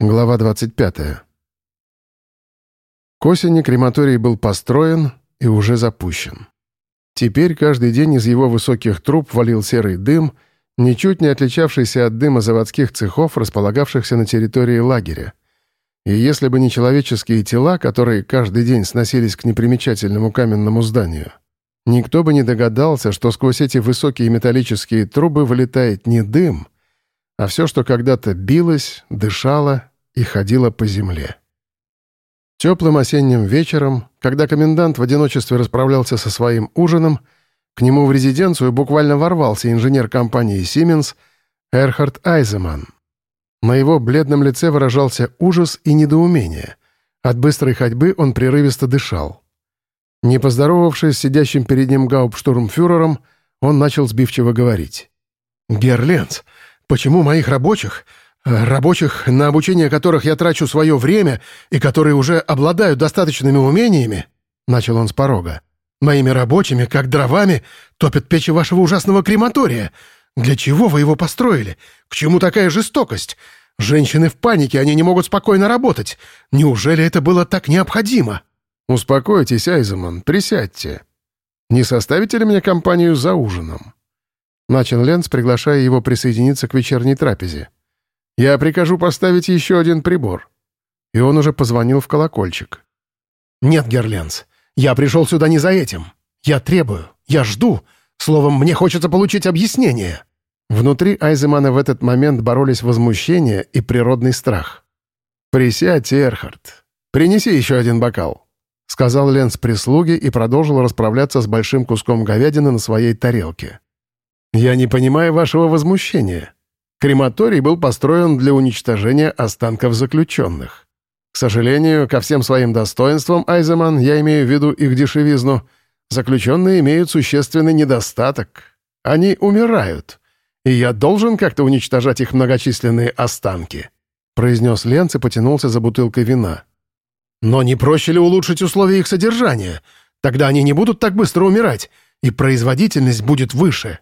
Глава 25. К осени крематорий был построен и уже запущен. Теперь каждый день из его высоких труб валил серый дым, ничуть не отличавшийся от дыма заводских цехов, располагавшихся на территории лагеря. И если бы не человеческие тела, которые каждый день сносились к непримечательному каменному зданию, никто бы не догадался, что сквозь эти высокие металлические трубы вылетает не дым — а все, что когда-то билось, дышало и ходило по земле. Теплым осенним вечером, когда комендант в одиночестве расправлялся со своим ужином, к нему в резиденцию буквально ворвался инженер компании «Сименс» Эрхард Айземан. На его бледном лице выражался ужас и недоумение. От быстрой ходьбы он прерывисто дышал. Не поздоровавшись с сидящим перед ним гауптштурмфюрером, он начал сбивчиво говорить. «Герленц, Почему моих рабочих, э, рабочих, на обучение которых я трачу свое время и которые уже обладают достаточными умениями, начал он с порога, моими рабочими, как дровами, топят печи вашего ужасного крематория? Для чего вы его построили? К чему такая жестокость? Женщины в панике, они не могут спокойно работать. Неужели это было так необходимо?» «Успокойтесь, Айземан, присядьте. Не составите ли мне компанию за ужином?» Начал Ленц, приглашая его присоединиться к вечерней трапезе. «Я прикажу поставить еще один прибор». И он уже позвонил в колокольчик. «Нет, Герленц, я пришел сюда не за этим. Я требую, я жду. Словом, мне хочется получить объяснение». Внутри Айземана в этот момент боролись возмущение и природный страх. «Присядьте, Эрхард. Принеси еще один бокал», — сказал Ленц прислуге и продолжил расправляться с большим куском говядины на своей тарелке. «Я не понимаю вашего возмущения. Крематорий был построен для уничтожения останков заключенных. К сожалению, ко всем своим достоинствам, Айземан, я имею в виду их дешевизну, заключенные имеют существенный недостаток. Они умирают, и я должен как-то уничтожать их многочисленные останки», произнес Ленц и потянулся за бутылкой вина. «Но не проще ли улучшить условия их содержания? Тогда они не будут так быстро умирать, и производительность будет выше».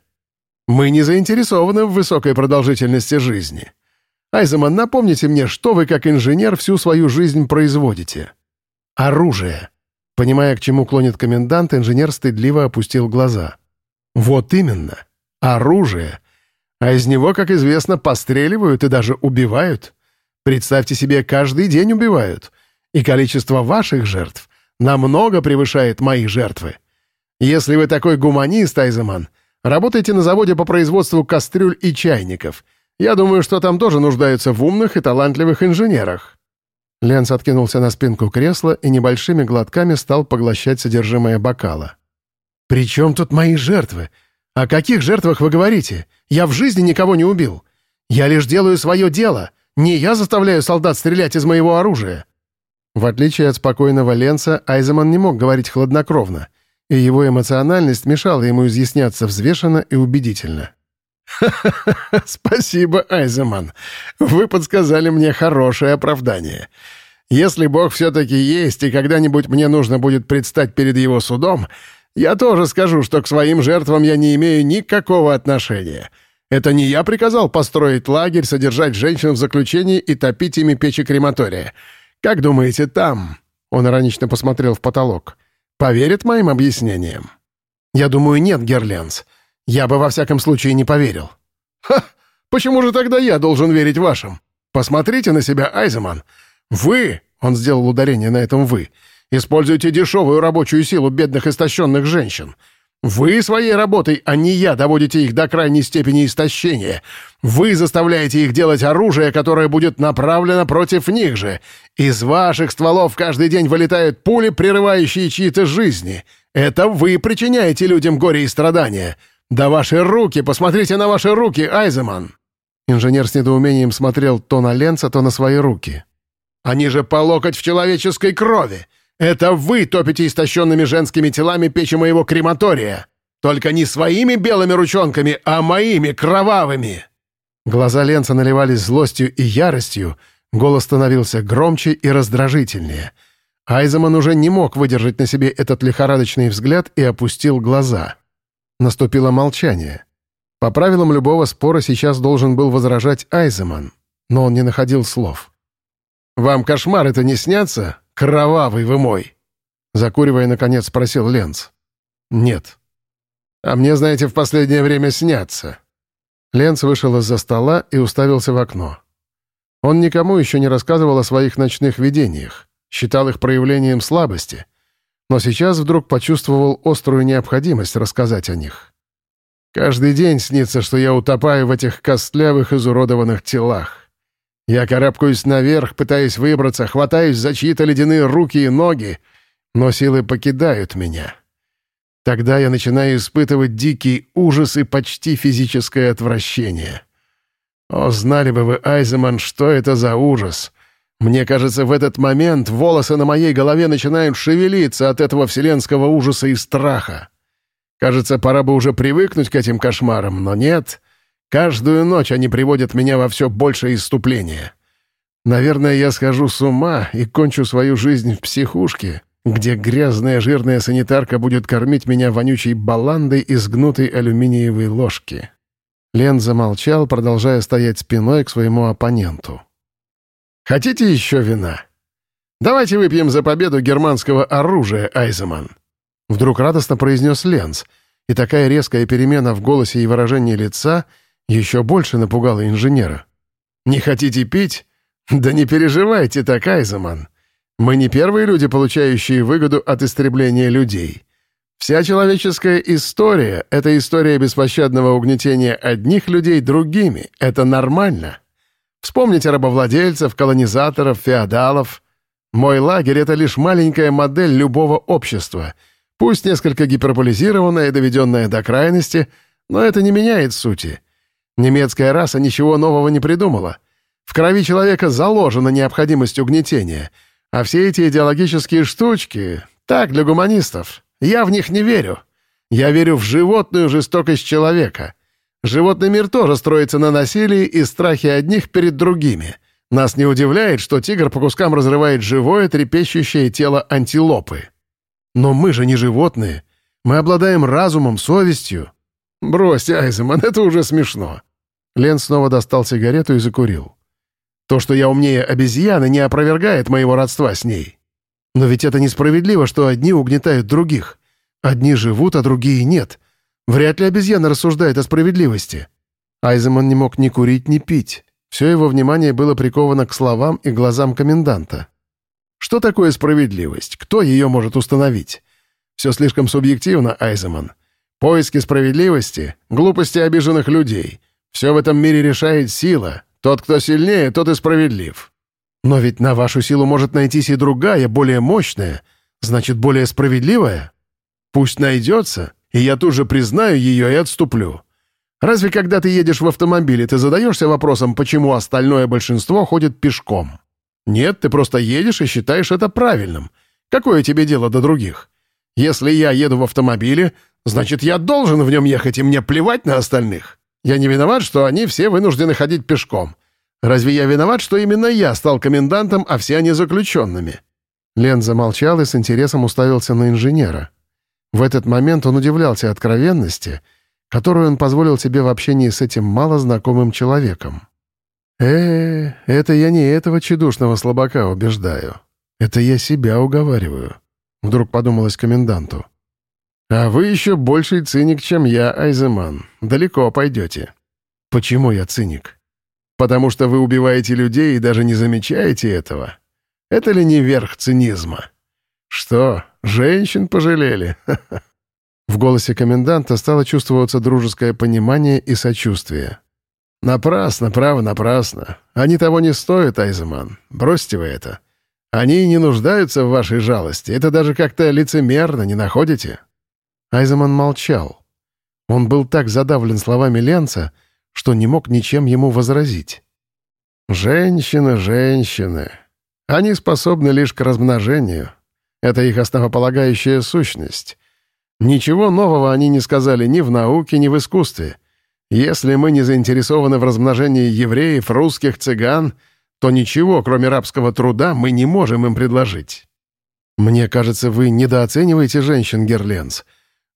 Мы не заинтересованы в высокой продолжительности жизни. Айземан, напомните мне, что вы как инженер всю свою жизнь производите? Оружие. Понимая, к чему клонит комендант, инженер стыдливо опустил глаза. Вот именно. Оружие. А из него, как известно, постреливают и даже убивают. Представьте себе, каждый день убивают. И количество ваших жертв намного превышает мои жертвы. Если вы такой гуманист, Айземан, — Работаете на заводе по производству кастрюль и чайников. Я думаю, что там тоже нуждаются в умных и талантливых инженерах». Ленс откинулся на спинку кресла и небольшими глотками стал поглощать содержимое бокала. «При чем тут мои жертвы? О каких жертвах вы говорите? Я в жизни никого не убил. Я лишь делаю свое дело. Не я заставляю солдат стрелять из моего оружия». В отличие от спокойного Ленса, Айземан не мог говорить хладнокровно — и его эмоциональность мешала ему изъясняться взвешенно и убедительно. «Ха-ха-ха! Спасибо, Айземан. Вы подсказали мне хорошее оправдание. Если Бог все-таки есть, и когда-нибудь мне нужно будет предстать перед его судом, я тоже скажу, что к своим жертвам я не имею никакого отношения. Это не я приказал построить лагерь, содержать женщин в заключении и топить ими печи крематория. Как думаете, там...» Он иронично посмотрел в потолок поверит моим объяснениям?» «Я думаю, нет, Герленс. Я бы во всяком случае не поверил». «Ха! Почему же тогда я должен верить вашим? Посмотрите на себя, Айземан. Вы, — он сделал ударение на этом «вы», — используете дешевую рабочую силу бедных истощенных женщин. Вы своей работой, а не я, доводите их до крайней степени истощения. Вы заставляете их делать оружие, которое будет направлено против них же. Из ваших стволов каждый день вылетают пули, прерывающие чьи-то жизни. Это вы причиняете людям горе и страдания. Да ваши руки, посмотрите на ваши руки, Айземан!» Инженер с недоумением смотрел то на Ленца, то на свои руки. «Они же по локоть в человеческой крови! Это вы топите истощенными женскими телами печи моего крематория. Только не своими белыми ручонками, а моими кровавыми!» Глаза Ленца наливались злостью и яростью, голос становился громче и раздражительнее. Айземан уже не мог выдержать на себе этот лихорадочный взгляд и опустил глаза. Наступило молчание. По правилам любого спора сейчас должен был возражать Айземан, но он не находил слов. Вам кошмар это не снятся? Кровавый вы мой!» Закуривая, наконец, спросил Ленц. «Нет». «А мне, знаете, в последнее время снятся». Ленц вышел из-за стола и уставился в окно. Он никому еще не рассказывал о своих ночных видениях, считал их проявлением слабости, но сейчас вдруг почувствовал острую необходимость рассказать о них. «Каждый день снится, что я утопаю в этих костлявых изуродованных телах. Я карабкаюсь наверх, пытаясь выбраться, хватаюсь за чьи-то ледяные руки и ноги, но силы покидают меня. Тогда я начинаю испытывать дикий ужас и почти физическое отвращение. О, знали бы вы, Айземан, что это за ужас! Мне кажется, в этот момент волосы на моей голове начинают шевелиться от этого вселенского ужаса и страха. Кажется, пора бы уже привыкнуть к этим кошмарам, но нет. Каждую ночь они приводят меня во все большее иступление. Наверное, я схожу с ума и кончу свою жизнь в психушке, где грязная жирная санитарка будет кормить меня вонючей баландой из гнутой алюминиевой ложки». Лен замолчал, продолжая стоять спиной к своему оппоненту. «Хотите еще вина? Давайте выпьем за победу германского оружия, Айземан!» Вдруг радостно произнес Ленц, и такая резкая перемена в голосе и выражении лица еще больше напугала инженера. «Не хотите пить? Да не переживайте так, Айземан. Мы не первые люди, получающие выгоду от истребления людей. Вся человеческая история — это история беспощадного угнетения одних людей другими. Это нормально. Вспомните рабовладельцев, колонизаторов, феодалов. Мой лагерь — это лишь маленькая модель любого общества, пусть несколько гиперболизированная и доведенная до крайности, но это не меняет сути. Немецкая раса ничего нового не придумала. В крови человека заложена необходимость угнетения — а все эти идеологические штучки — так, для гуманистов. Я в них не верю. Я верю в животную жестокость человека. Животный мир тоже строится на насилии и страхе одних перед другими. Нас не удивляет, что тигр по кускам разрывает живое, трепещущее тело антилопы. Но мы же не животные. Мы обладаем разумом, совестью. Бросьте, Айземан, это уже смешно. Лен снова достал сигарету и закурил. То, что я умнее обезьяны, не опровергает моего родства с ней. Но ведь это несправедливо, что одни угнетают других. Одни живут, а другие нет. Вряд ли обезьяна рассуждает о справедливости. Айземан не мог ни курить, ни пить. Все его внимание было приковано к словам и глазам коменданта. Что такое справедливость? Кто ее может установить? Все слишком субъективно, Айземан. Поиски справедливости — глупости обиженных людей. Все в этом мире решает сила, тот, кто сильнее, тот и справедлив. Но ведь на вашу силу может найтись и другая, более мощная, значит, более справедливая. Пусть найдется, и я тут же признаю ее и отступлю. Разве когда ты едешь в автомобиле, ты задаешься вопросом, почему остальное большинство ходит пешком? Нет, ты просто едешь и считаешь это правильным. Какое тебе дело до других? Если я еду в автомобиле, значит, я должен в нем ехать, и мне плевать на остальных. Я не виноват, что они все вынуждены ходить пешком. Разве я виноват, что именно я стал комендантом, а все они заключенными?» Лен замолчал и с интересом уставился на инженера. В этот момент он удивлялся откровенности, которую он позволил себе в общении с этим малознакомым человеком. «Э, это я не этого чудушного слабака убеждаю. Это я себя уговариваю», — вдруг подумалось коменданту. «А вы еще больший циник, чем я, Айземан. Далеко пойдете». «Почему я циник?» «Потому что вы убиваете людей и даже не замечаете этого. Это ли не верх цинизма?» «Что, женщин пожалели?» В голосе коменданта стало чувствоваться дружеское понимание и сочувствие. «Напрасно, право, напрасно. Они того не стоят, Айземан. Бросьте вы это. Они не нуждаются в вашей жалости. Это даже как-то лицемерно, не находите?» Айземан молчал. Он был так задавлен словами Ленца, что не мог ничем ему возразить. «Женщины, женщины. Они способны лишь к размножению. Это их основополагающая сущность. Ничего нового они не сказали ни в науке, ни в искусстве. Если мы не заинтересованы в размножении евреев, русских, цыган, то ничего, кроме рабского труда, мы не можем им предложить. Мне кажется, вы недооцениваете женщин, Герленс»,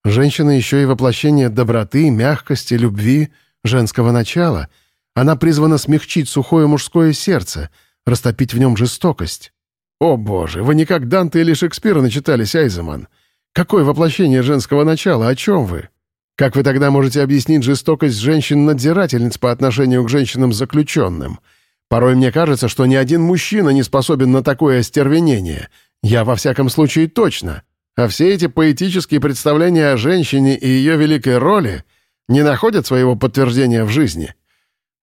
Женщина еще и воплощение доброты, мягкости, любви, женского начала. Она призвана смягчить сухое мужское сердце, растопить в нем жестокость. О боже, вы не как Данте или Шекспира начитались, Айземан. Какое воплощение женского начала, о чем вы? Как вы тогда можете объяснить жестокость женщин-надзирательниц по отношению к женщинам-заключенным? Порой мне кажется, что ни один мужчина не способен на такое остервенение. Я, во всяком случае, точно. А все эти поэтические представления о женщине и ее великой роли не находят своего подтверждения в жизни.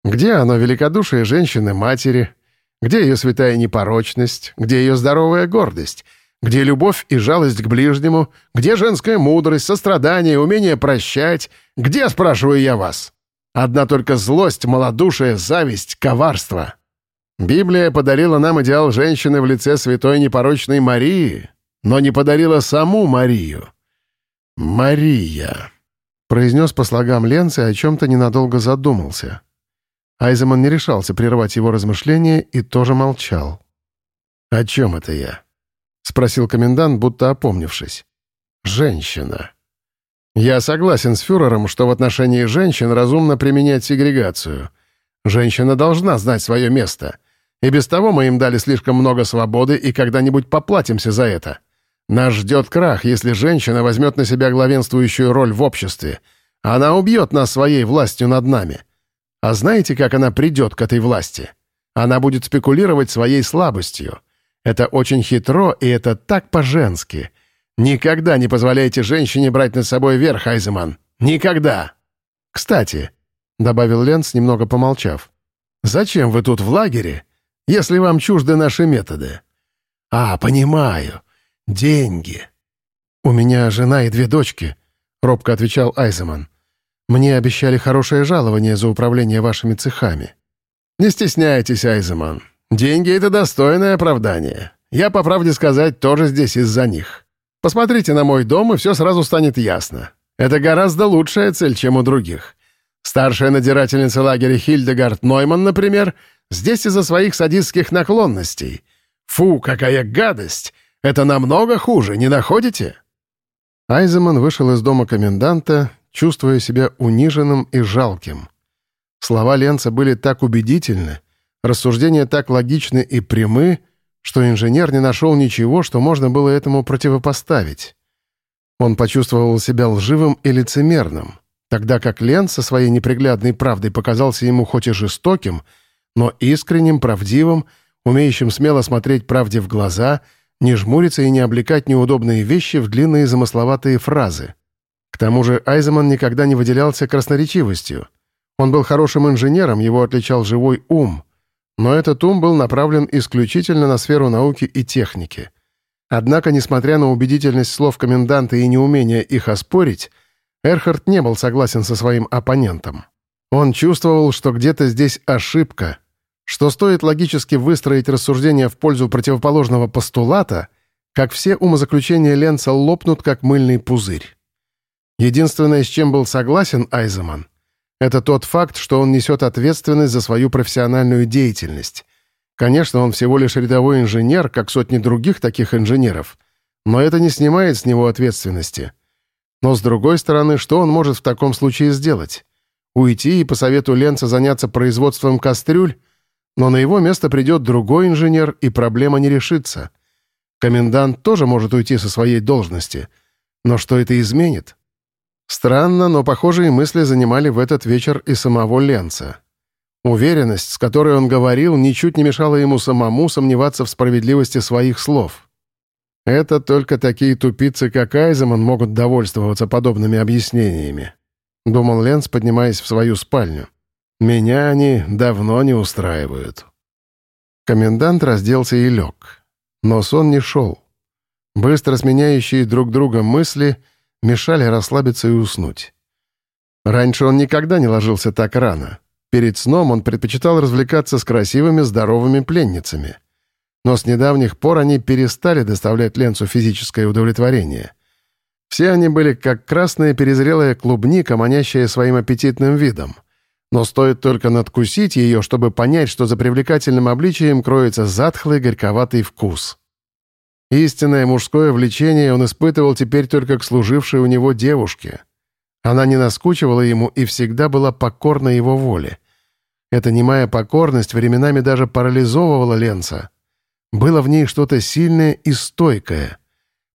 Где оно великодушие женщины-матери? Где ее святая непорочность? Где ее здоровая гордость? Где любовь и жалость к ближнему? Где женская мудрость, сострадание, умение прощать? Где, спрашиваю я вас? Одна только злость, малодушие, зависть, коварство. Библия подарила нам идеал женщины в лице святой непорочной Марии, но не подарила саму Марию. «Мария», — произнес по слогам Ленца и о чем-то ненадолго задумался. Айземан не решался прервать его размышления и тоже молчал. «О чем это я?» — спросил комендант, будто опомнившись. «Женщина». «Я согласен с фюрером, что в отношении женщин разумно применять сегрегацию. Женщина должна знать свое место. И без того мы им дали слишком много свободы и когда-нибудь поплатимся за это. Нас ждет крах, если женщина возьмет на себя главенствующую роль в обществе. Она убьет нас своей властью над нами. А знаете, как она придет к этой власти? Она будет спекулировать своей слабостью». Это очень хитро, и это так по-женски. Никогда не позволяйте женщине брать над собой верх, Айземан. Никогда. Кстати, — добавил Ленц, немного помолчав, — зачем вы тут в лагере, если вам чужды наши методы? А, понимаю. Деньги. У меня жена и две дочки, — робко отвечал Айземан. Мне обещали хорошее жалование за управление вашими цехами. Не стесняйтесь, Айземан. Деньги — это достойное оправдание. Я, по правде сказать, тоже здесь из-за них. Посмотрите на мой дом, и все сразу станет ясно. Это гораздо лучшая цель, чем у других. Старшая надирательница лагеря Хильдегард Нойман, например, здесь из-за своих садистских наклонностей. Фу, какая гадость! Это намного хуже, не находите?» Айземан вышел из дома коменданта, чувствуя себя униженным и жалким. Слова Ленца были так убедительны, Рассуждения так логичны и прямы, что инженер не нашел ничего, что можно было этому противопоставить. Он почувствовал себя лживым и лицемерным, тогда как Лен со своей неприглядной правдой показался ему хоть и жестоким, но искренним, правдивым, умеющим смело смотреть правде в глаза, не жмуриться и не облекать неудобные вещи в длинные замысловатые фразы. К тому же Айземан никогда не выделялся красноречивостью. Он был хорошим инженером, его отличал живой ум — но этот ум был направлен исключительно на сферу науки и техники. Однако, несмотря на убедительность слов коменданта и неумение их оспорить, Эрхард не был согласен со своим оппонентом. Он чувствовал, что где-то здесь ошибка, что стоит логически выстроить рассуждения в пользу противоположного постулата, как все умозаключения Ленца лопнут, как мыльный пузырь. Единственное, с чем был согласен Айземан, это тот факт, что он несет ответственность за свою профессиональную деятельность. Конечно, он всего лишь рядовой инженер, как сотни других таких инженеров, но это не снимает с него ответственности. Но с другой стороны, что он может в таком случае сделать? Уйти и по совету Ленца заняться производством кастрюль? Но на его место придет другой инженер, и проблема не решится. Комендант тоже может уйти со своей должности. Но что это изменит? Странно, но похожие мысли занимали в этот вечер и самого Ленца. Уверенность, с которой он говорил, ничуть не мешала ему самому сомневаться в справедливости своих слов. Это только такие тупицы, как Айземан, могут довольствоваться подобными объяснениями. Думал Ленц, поднимаясь в свою спальню. Меня они давно не устраивают. Комендант разделся и лег. Но сон не шел. Быстро сменяющие друг друга мысли — мешали расслабиться и уснуть. Раньше он никогда не ложился так рано. Перед сном он предпочитал развлекаться с красивыми, здоровыми пленницами. Но с недавних пор они перестали доставлять Ленцу физическое удовлетворение. Все они были как красная перезрелая клубника, манящая своим аппетитным видом. Но стоит только надкусить ее, чтобы понять, что за привлекательным обличием кроется затхлый горьковатый вкус — Истинное мужское влечение он испытывал теперь только к служившей у него девушке. Она не наскучивала ему и всегда была покорна его воле. Эта немая покорность временами даже парализовывала Ленца. Было в ней что-то сильное и стойкое.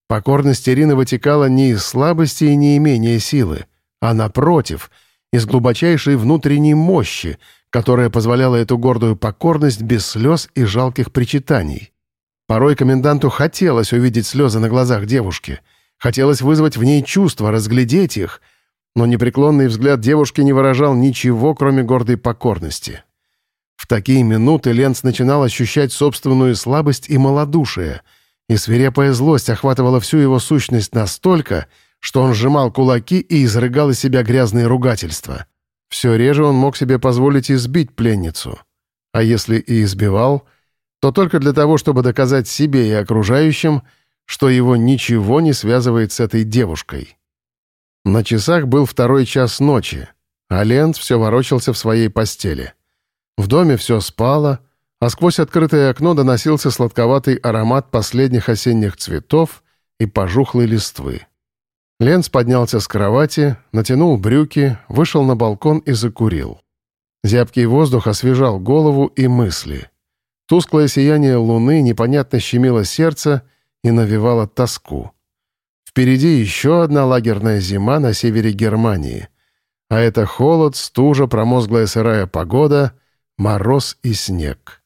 Покорность Ирины вытекала не из слабости и неимения силы, а, напротив, из глубочайшей внутренней мощи, которая позволяла эту гордую покорность без слез и жалких причитаний. Порой коменданту хотелось увидеть слезы на глазах девушки, хотелось вызвать в ней чувства, разглядеть их — но непреклонный взгляд девушки не выражал ничего, кроме гордой покорности. В такие минуты Ленц начинал ощущать собственную слабость и малодушие, и свирепая злость охватывала всю его сущность настолько, что он сжимал кулаки и изрыгал из себя грязные ругательства. Все реже он мог себе позволить избить пленницу. А если и избивал, то только для того, чтобы доказать себе и окружающим, что его ничего не связывает с этой девушкой. На часах был второй час ночи, а Ленц все ворочался в своей постели. В доме все спало, а сквозь открытое окно доносился сладковатый аромат последних осенних цветов и пожухлой листвы. Ленц поднялся с кровати, натянул брюки, вышел на балкон и закурил. Зябкий воздух освежал голову и мысли. Тусклое сияние луны непонятно щемило сердце и навевало тоску. Впереди еще одна лагерная зима на севере Германии. А это холод, стужа, промозглая сырая погода, мороз и снег.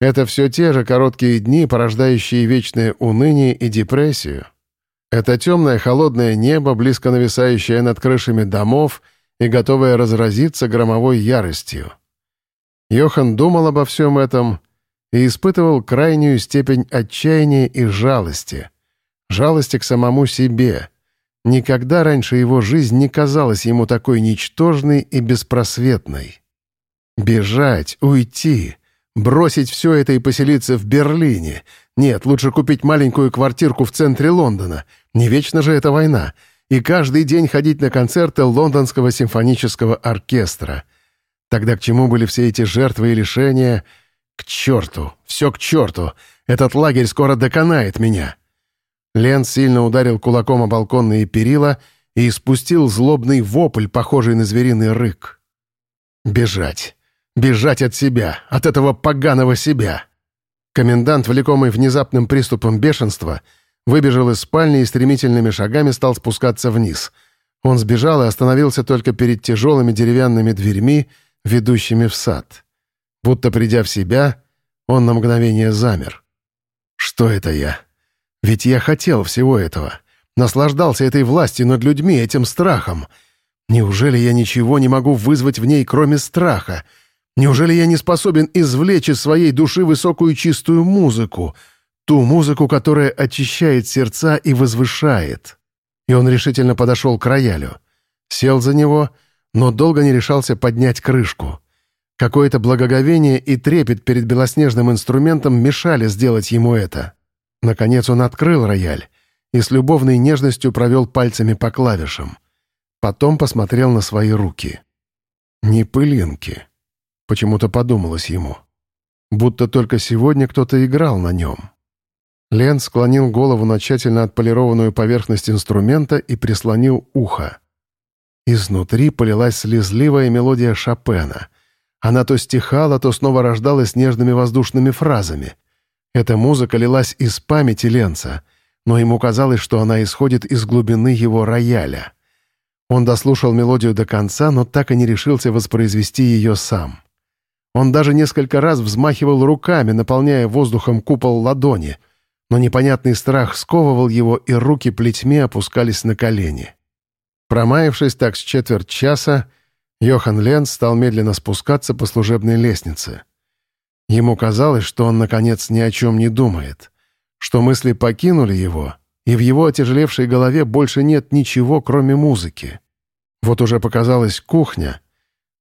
Это все те же короткие дни, порождающие вечное уныние и депрессию. Это темное холодное небо, близко нависающее над крышами домов и готовое разразиться громовой яростью. Йохан думал обо всем этом и испытывал крайнюю степень отчаяния и жалости — жалости к самому себе. Никогда раньше его жизнь не казалась ему такой ничтожной и беспросветной. Бежать, уйти, бросить все это и поселиться в Берлине. Нет, лучше купить маленькую квартирку в центре Лондона. Не вечно же эта война. И каждый день ходить на концерты Лондонского симфонического оркестра. Тогда к чему были все эти жертвы и лишения? К черту! Все к черту! Этот лагерь скоро доконает меня!» Лен сильно ударил кулаком о балконные перила и испустил злобный вопль, похожий на звериный рык. «Бежать! Бежать от себя! От этого поганого себя!» Комендант, влекомый внезапным приступом бешенства, выбежал из спальни и стремительными шагами стал спускаться вниз. Он сбежал и остановился только перед тяжелыми деревянными дверьми, ведущими в сад. Будто придя в себя, он на мгновение замер. «Что это я? Ведь я хотел всего этого. Наслаждался этой властью над людьми, этим страхом. Неужели я ничего не могу вызвать в ней, кроме страха? Неужели я не способен извлечь из своей души высокую чистую музыку, ту музыку, которая очищает сердца и возвышает? И он решительно подошел к роялю. Сел за него, но долго не решался поднять крышку. Какое-то благоговение и трепет перед белоснежным инструментом мешали сделать ему это. Наконец он открыл рояль и с любовной нежностью провел пальцами по клавишам. Потом посмотрел на свои руки. Не пылинки. Почему-то подумалось ему. Будто только сегодня кто-то играл на нем. Лен склонил голову на тщательно отполированную поверхность инструмента и прислонил ухо. Изнутри полилась слезливая мелодия Шопена. Она то стихала, то снова рождалась нежными воздушными фразами. Эта музыка лилась из памяти Ленца, но ему казалось, что она исходит из глубины его рояля. Он дослушал мелодию до конца, но так и не решился воспроизвести ее сам. Он даже несколько раз взмахивал руками, наполняя воздухом купол ладони, но непонятный страх сковывал его, и руки плетьми опускались на колени. Промаявшись так с четверть часа, Йохан Ленц стал медленно спускаться по служебной лестнице — Ему казалось, что он, наконец, ни о чем не думает, что мысли покинули его, и в его отяжелевшей голове больше нет ничего, кроме музыки. Вот уже показалась кухня,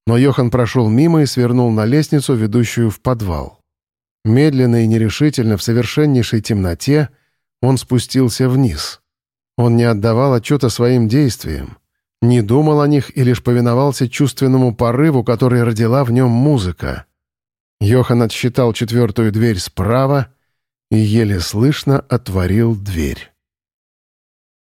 но Йохан прошел мимо и свернул на лестницу, ведущую в подвал. Медленно и нерешительно, в совершеннейшей темноте, он спустился вниз. Он не отдавал отчета своим действиям, не думал о них и лишь повиновался чувственному порыву, который родила в нем музыка — Йохан отсчитал четвертую дверь справа и еле слышно отворил дверь.